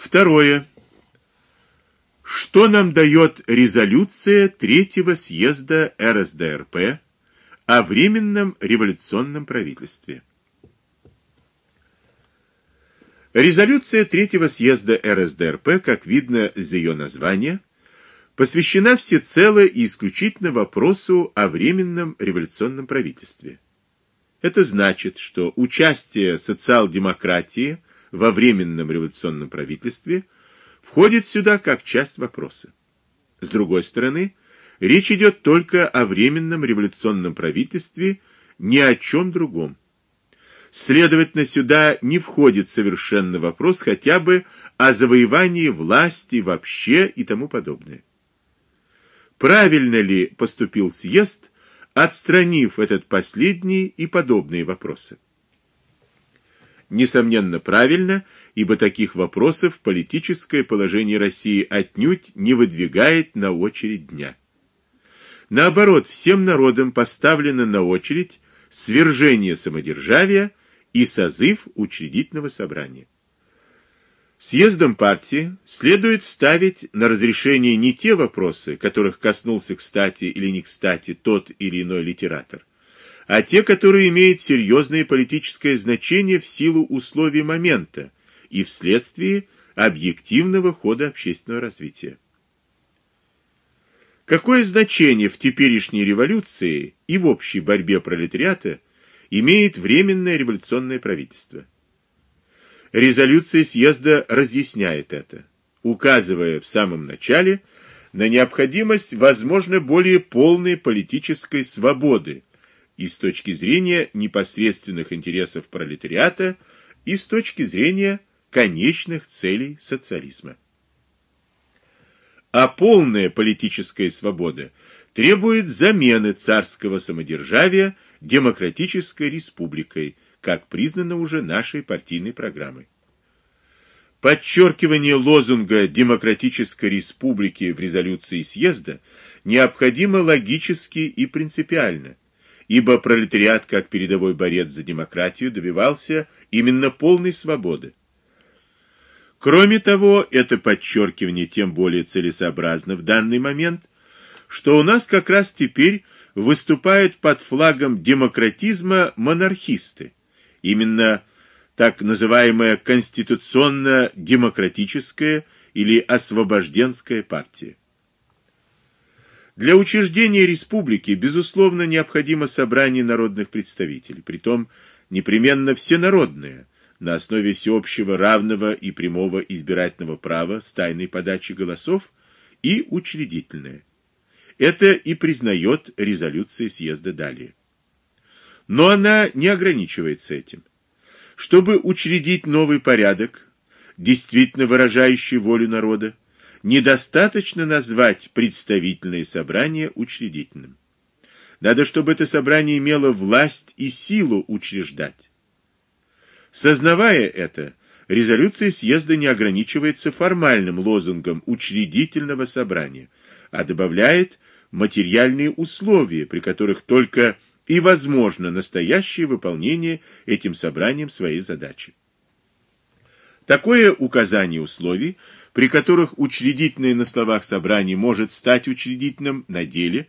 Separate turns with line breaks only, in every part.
Второе. Что нам дает резолюция третьего съезда РСДРП о временном революционном правительстве? Резолюция третьего съезда РСДРП, как видно из ее названия, посвящена всецело и исключительно вопросу о временном революционном правительстве. Это значит, что участие социал-демократии во временном революционном правительстве входит сюда как часть вопроса. С другой стороны, речь идет только о временном революционном правительстве, ни о чем другом. Следовательно, сюда не входит совершенно вопрос хотя бы о завоевании власти вообще и тому подобное. Правильно ли поступил съезд, отстранив этот последний и подобные вопросы? Несомненно, правильно, ибо таких вопросов политическое положение России отнюдь не выдвигает на очередь дня. Наоборот, всем народам поставлено на очередь свержение самодержавия и созыв учредительного собрания. Съездом партии следует ставить на разрешение не те вопросы, которых коснулся кстати или не кстати тот или иной литератор, а те, которые имеют серьезное политическое значение в силу условий момента и вследствие объективного хода общественного развития. Какое значение в теперешней революции и в общей борьбе пролетариата имеет временное революционное правительство. Резолюция съезда разъясняет это, указывая в самом начале на необходимость, возможно, более полной политической свободы и с точки зрения непосредственных интересов пролетариата, и с точки зрения конечных целей социализма. А полная политическая свобода требует замены царского самодержавия демократической республикой, как признано уже нашей партийной программой. Подчеркивание лозунга демократической республики в резолюции съезда необходимо логически и принципиально, ибо пролетариат как передовой борец за демократию добивался именно полной свободы. Кроме того, это подчеркивание тем более целесообразно в данный момент, что у нас как раз теперь выступают под флагом демократизма монархисты. Именно так называемая конституционно-демократическая или освобожденская партия. Для учреждения республики безусловно необходимо собрание народных представителей, притом непременно всенародное, на основе всеобщего равного и прямого избирательного права с тайной подачей голосов и учредительное. Это и признает резолюция съезда далее. Но она не ограничивается этим. Чтобы учредить новый порядок, действительно выражающий волю народа, недостаточно назвать представительное собрание учредительным. Надо, чтобы это собрание имело власть и силу учреждать. Сознавая это, резолюция съезда не ограничивается формальным лозунгом учредительного собрания, а добавляет материальные условия, при которых только и возможно настоящее выполнение этим собранием своей задачи. Такое указание условий, при которых учредительное на словах собрание может стать учредительным на деле,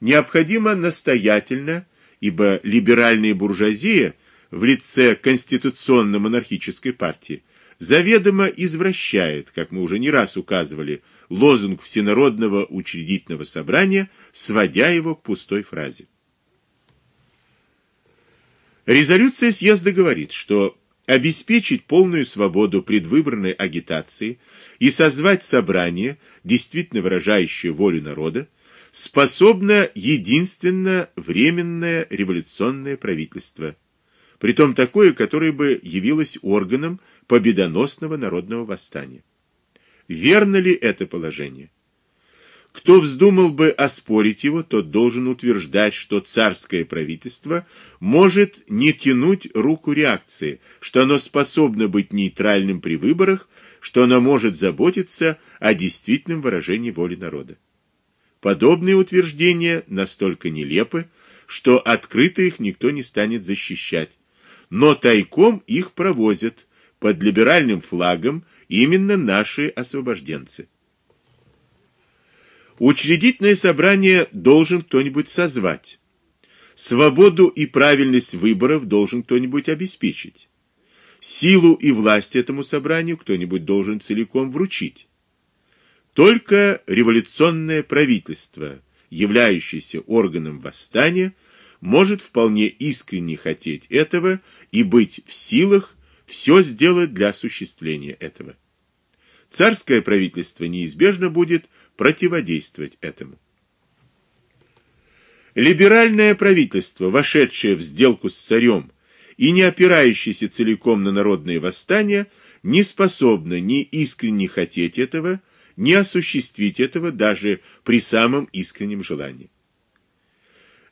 необходимо настоятельно, ибо либеральная буржуазия в лице конституционно-монархической партии заведомо извращает, как мы уже не раз указывали, лозунг Всенародного учредительного собрания, сводя его к пустой фразе. Резолюция съезда говорит, что обеспечить полную свободу предвыборной агитации и созвать собрание, действительно выражающее волю народа, способно единственно временное революционное правительство, притом такое, которое бы явилось органом победоносного народного восстания. Верно ли это положение? Кто вздумал бы оспорить его, тот должен утверждать, что царское правительство может не тянуть руку реакции, что оно способно быть нейтральным при выборах, что оно может заботиться о действительном выражении воли народа. Подобные утверждения настолько нелепы, что открыто их никто не станет защищать, но тайком их провозят под либеральным флагом именно наши освобожденцы. Учредительное собрание должен кто-нибудь созвать. Свободу и правильность выборов должен кто-нибудь обеспечить. Силу и власть этому собранию кто-нибудь должен целиком вручить. Только революционное правительство, являющееся органом восстания, может вполне искренне хотеть этого и быть в силах все сделать для осуществления этого. Царское правительство неизбежно будет противодействовать этому. Либеральное правительство, вошедшее в сделку с царем и не опирающееся целиком на народные восстания, не способно ни искренне хотеть этого, ни осуществить этого даже при самом искреннем желании.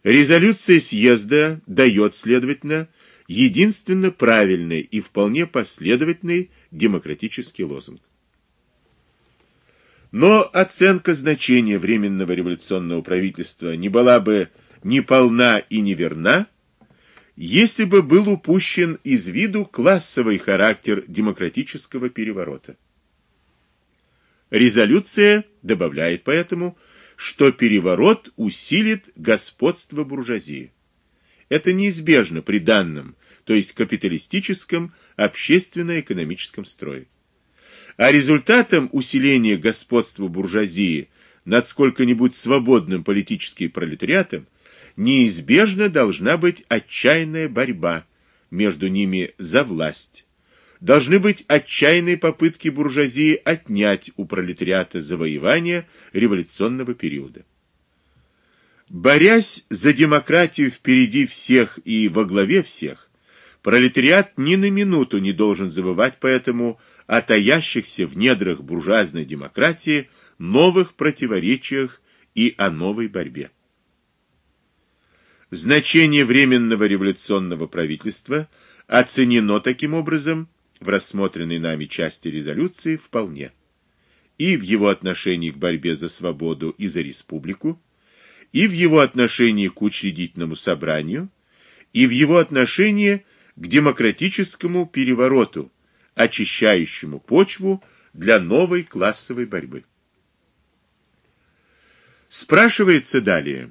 Резолюция съезда дает, следовательно, единственно правильный и вполне последовательный демократический лозунг. Но оценка значения временного революционного правительства не была бы ни полна и не верна, если бы был упущен из виду классовый характер демократического переворота. Резолюция добавляет поэтому, что переворот усилит господство буржуазии. Это неизбежно при данном, то есть капиталистическом общественно-экономическом строе. А результатом усиления господства буржуазии над сколько-нибудь свободным политическим пролетариатом неизбежно должна быть отчаянная борьба между ними за власть. Должны быть отчаянные попытки буржуазии отнять у пролетариата завоевания революционного периода. Борясь за демократию впереди всех и во главе всех, пролетариат ни на минуту не должен забывать поэтому о таящихся в недрах буржуазной демократии новых противоречиях и о новой борьбе. Значение временного революционного правительства оценено таким образом в рассмотренной нами части резолюции вполне и в его отношении к борьбе за свободу и за республику, и в его отношении к учредительному собранию, и в его отношении к демократическому перевороту, очищающему почву для новой классовой борьбы. Спрашивается далее: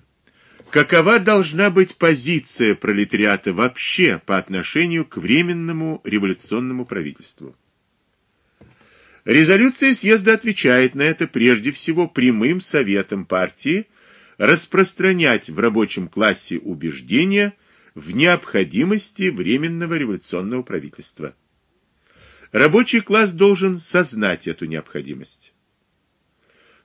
какова должна быть позиция пролетариата вообще по отношению к временному революционному правительству? Резолюция съезда отвечает на это прежде всего прямым советом партии распространять в рабочем классе убеждения в необходимости временного революционного правительства. Рабочий класс должен сознать эту необходимость.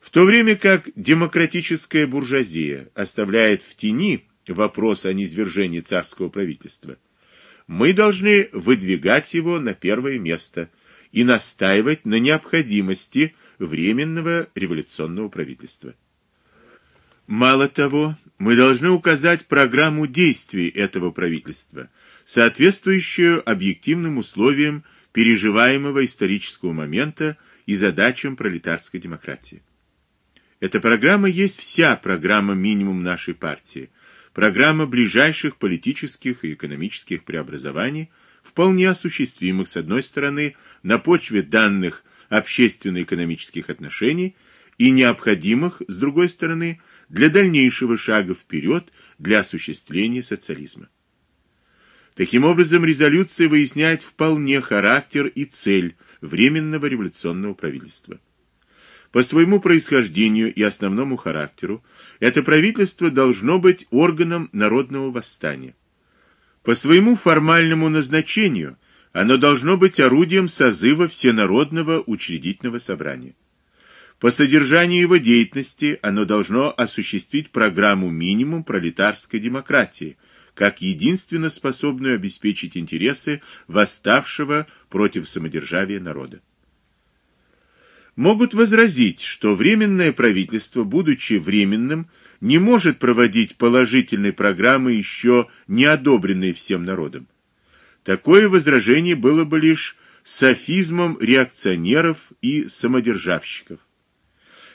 В то время как демократическая буржуазия оставляет в тени вопрос о низвержении царского правительства, мы должны выдвигать его на первое место и настаивать на необходимости временного революционного правительства. Мало того, мы должны указать программу действий этого правительства, соответствующую объективным условиям переживаемого исторического момента и задачам пролетарской демократии. Эта программа есть вся программа минимум нашей партии, программа ближайших политических и экономических преобразований, вполне осуществимых с одной стороны на почве данных общественно-экономических отношений и необходимых с другой стороны для дальнейшего шага вперед для осуществления социализма. Таким образом, резолюция выясняет вполне характер и цель временного революционного правительства. По своему происхождению и основному характеру это правительство должно быть органом народного восстания. По своему формальному назначению оно должно быть орудием созыва всенародного учредительного собрания. По содержанию его деятельности оно должно осуществить программу минимум пролетарской демократии, как единственно способную обеспечить интересы восставшего против самодержавия народа. Могут возразить, что временное правительство, будучи временным, не может проводить положительной программы еще не одобренной всем народом. Такое возражение было бы лишь софизмом реакционеров и самодержавщиков.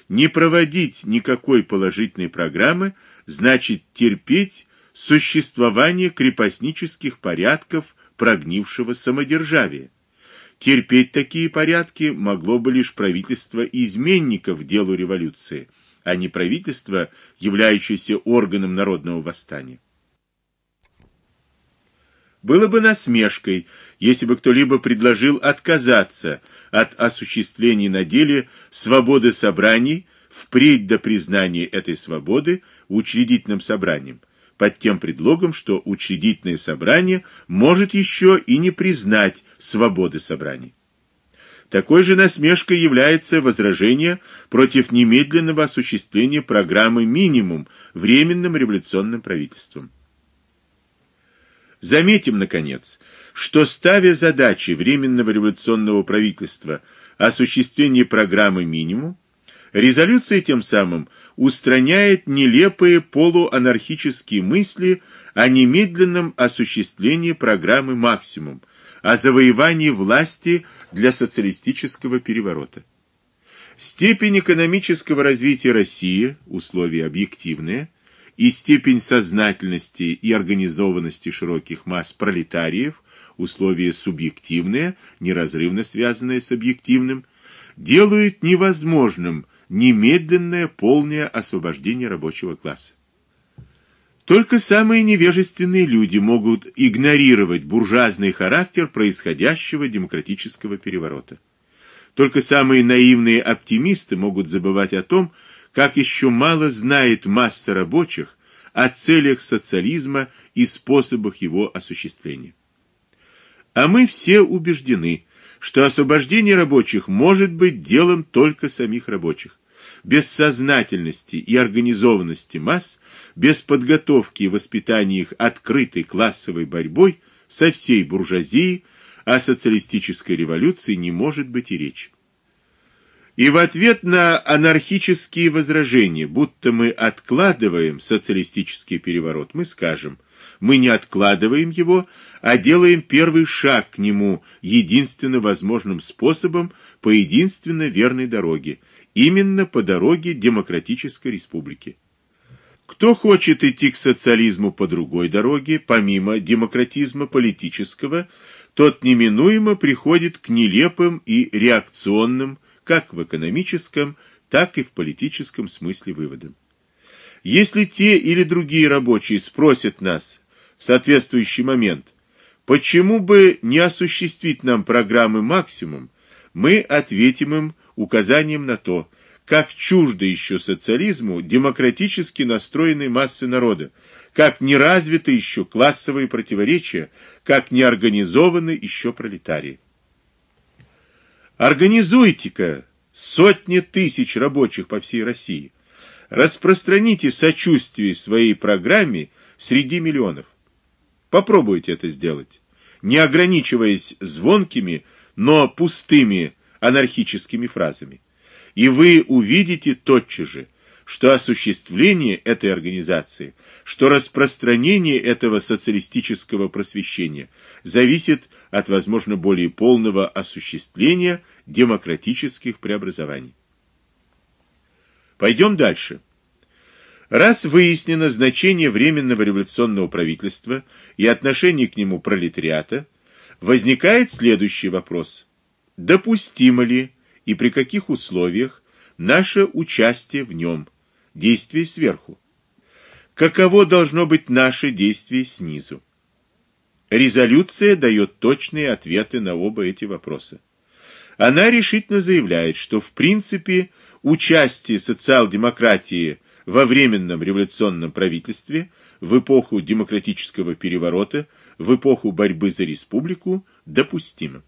Не проводить никакой положительной программы значит терпеть существование крепостнических порядков прогнившего самодержавия, терпеть такие порядки могло бы лишь правительство изменников делу революции, а не правительство, являющееся органом народного восстания. Было бы насмешкой, если бы кто-либо предложил отказаться от осуществления на деле свободы собраний впредь до признания этой свободы учредительным собранием, под тем предлогом, что учредительное собрание может еще и не признать свободы собраний. Такой же насмешкой является возражение против немедленного осуществления программы минимум временным революционным правительством. Заметим наконец, что ставя задачи временного революционного правительства осуществление программы минимум, резолюция тем самым устраняет нелепые полуанархические мысли о немедленном осуществлении программы максимум, о завоевании власти для социалистического переворота. Степень экономического развития России, условия объективные, и степень сознательности и организованности широких масс пролетариев, условия субъективные, неразрывно связанные с объективным, делают невозможным немедленное полное освобождение рабочего класса. Только самые невежественные люди могут игнорировать буржуазный характер происходящего демократического переворота. Только самые наивные оптимисты могут забывать о том, как еще мало знает масса рабочих о целях социализма и способах его осуществления. А мы все убеждены, что освобождение рабочих может быть делом только самих рабочих. Без сознательности и организованности масс, без подготовки и воспитания их открытой классовой борьбой со всей буржуазией о социалистической революции не может быть и речи. И в ответ на анархические возражения, будто мы откладываем социалистический переворот, мы скажем: мы не откладываем его, а делаем первый шаг к нему единственно возможным способом по единственно верной дороге, именно по дороге демократической республики. Кто хочет идти к социализму по другой дороге, помимо демократизма политического, тот неминуемо приходит к нелепым и реакционным как в экономическом, так и в политическом смысле выводом. Если те или другие рабочие спросят нас в соответствующий момент, почему бы не осуществить нам программы максимум, мы ответим им указанием на то, как чуждо еще социализму демократически настроенной массы народа, как не развиты еще классовые противоречия, как не организованы еще пролетарии. Организуйте-ка сотни тысяч рабочих по всей России. Распространите сочувствие своей программе среди миллионов. Попробуйте это сделать, не ограничиваясь звонкими, но пустыми анархическими фразами. И вы увидите тотчас же, что осуществление этой организации, что распространение этого социалистического просвещения зависит от возможно более полного осуществления демократических преобразований. Пойдем дальше. Раз выяснено значение временного революционного правительства и отношение к нему пролетариата, возникает следующий вопрос: допустимо ли и при каких условиях наше участие в нем? действие сверху. Каково должно быть наше действие снизу? Резолюция дает точные ответы на оба эти вопроса. Она решительно заявляет, что в принципе участие социал-демократии во временном революционном правительстве в эпоху демократического переворота, в эпоху борьбы за республику допустимо.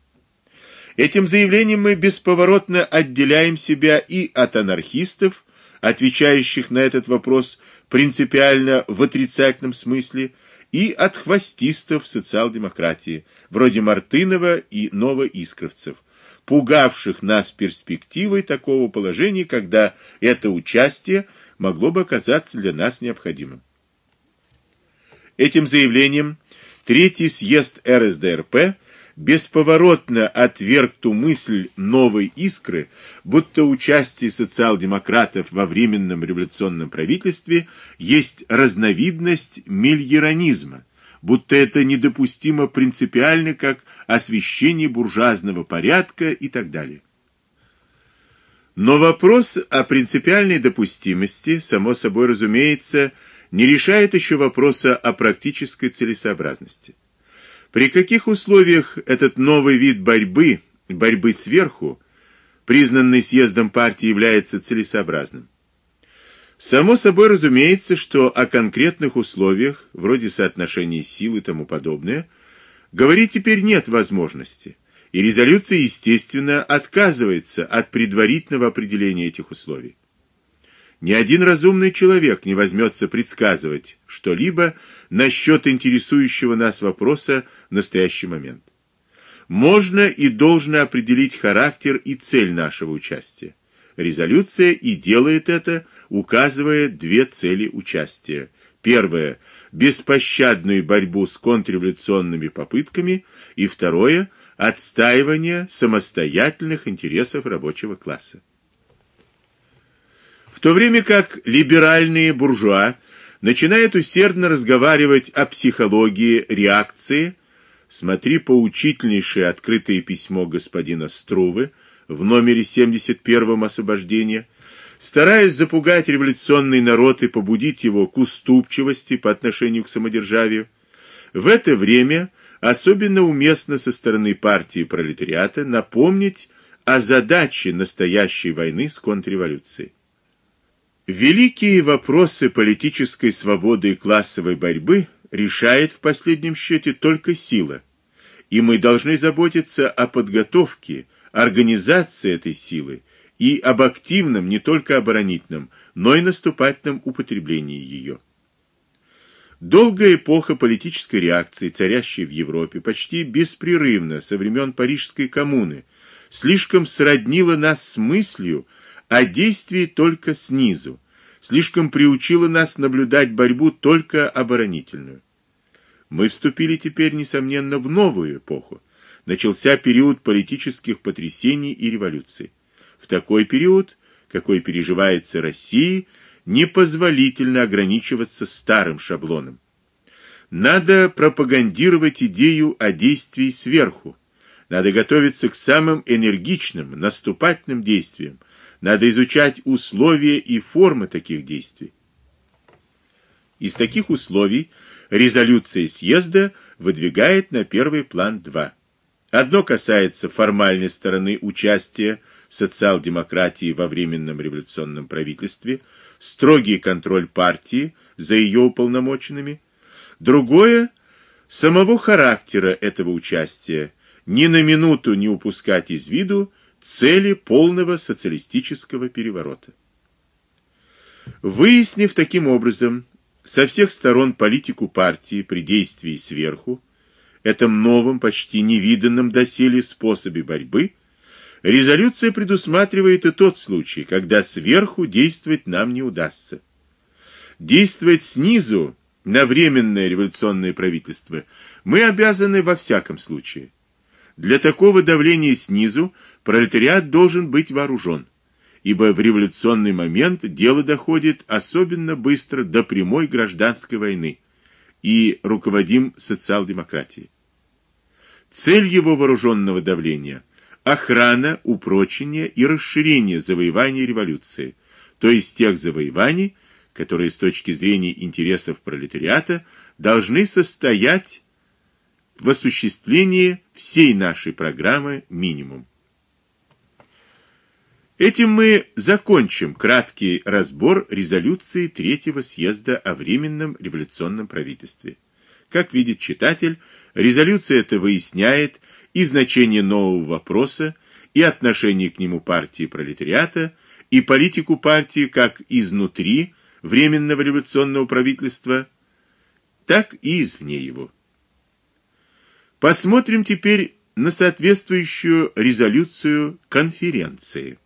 Этим заявлением мы бесповоротно отделяем себя и от анархистов, отвечающих на этот вопрос принципиально в отрицательном смысле, и от хвостистов социал-демократии, вроде Мартынова и Новоискровцев, пугавших нас перспективой такого положения, когда это участие могло бы оказаться для нас необходимым. Этим заявлением Третий съезд РСДРП бесповоротно отверг ту мысль новой искры, будто участие социал-демократов во временном революционном правительстве есть разновидность мильеронизма, будто это недопустимо принципиально как освящение буржуазного порядка и так далее. Но вопрос о принципиальной допустимости, само собой разумеется, не решает еще вопроса о практической целесообразности. При каких условиях этот новый вид борьбы, борьбы сверху, признанный съездом партии, является целесообразным? Само собой разумеется, что о конкретных условиях, вроде соотношения сил и тому подобное, говорить теперь нет возможности. И резолюция, естественно, отказывается от предварительного определения этих условий. Ни один разумный человек не возьмется предсказывать что-либо насчет интересующего нас вопроса в настоящий момент. Можно и должно определить характер и цель нашего участия. Резолюция и делает это, указывая две цели участия. Первое беспощадную борьбу с контрреволюционными попытками, и второе отстаивание самостоятельных интересов рабочего класса. В то время как либеральные буржуа начинают усердно разговаривать о психологии реакции, смотри поучительнейшее открытое письмо господина Струвы в номере 71 освобождения, стараясь запугать революционный народ и побудить его к уступчивости по отношению к самодержавию. В это время особенно уместно со стороны партии пролетариата напомнить о задаче настоящей войны с контрреволюцией. Великие вопросы политической свободы и классовой борьбы решает в последнем счете только сила. И мы должны заботиться о подготовке, организации этой силы и об активном, не только оборонительном, но и наступательном употреблении ее. Долгая эпоха политической реакции, царящей в Европе почти беспрерывно со времен Парижской коммуны, слишком сроднила нас с мыслью а действии только снизу, слишком приучило нас наблюдать борьбу только оборонительную. Мы вступили теперь несомненно в новую эпоху. Начался период политических потрясений и революций. В такой период, какой переживается Россия, непозволительно ограничиваться старым шаблоном. Надо пропагандировать идею о действии сверху. Надо готовиться к самым энергичным, наступательным действиям, надо изучать условия и формы таких действий. Из таких условий резолюция съезда выдвигает на первый план два. Одно касается формальной стороны участия социал-демократии во временном революционном правительстве, строгий контроль партии за ее уполномоченными. Другое самого характера этого участия, ни на минуту не упускать из виду цели полного социалистического переворота. Выяснив таким образом со всех сторон политику партии при действии сверху, этом новом, почти невиданном доселе способе борьбы, резолюция предусматривает и тот случай, когда сверху действовать нам не удастся. Действовать снизу на временное революционное правительство мы обязаны во всяком случае. Для такого давления снизу пролетариат должен быть вооружен, ибо в революционный момент дело доходит особенно быстро до прямой гражданской войны и руководим социал-демократией. Цель его вооруженного давления охрана, упрочение и расширение завоеваний революции, то есть тех завоеваний, которые с точки зрения интересов пролетариата должны состоять в осуществлении всей нашей программы минимум. Этим мы закончим краткий разбор резолюции третьего съезда о временном революционном правительстве. Как видит читатель, резолюция эта выясняет и значение нового вопроса, и отношение к нему партии пролетариата, и политику партии как изнутри временного революционного правительства, так и извне его. Посмотрим теперь на соответствующую резолюцию конференции.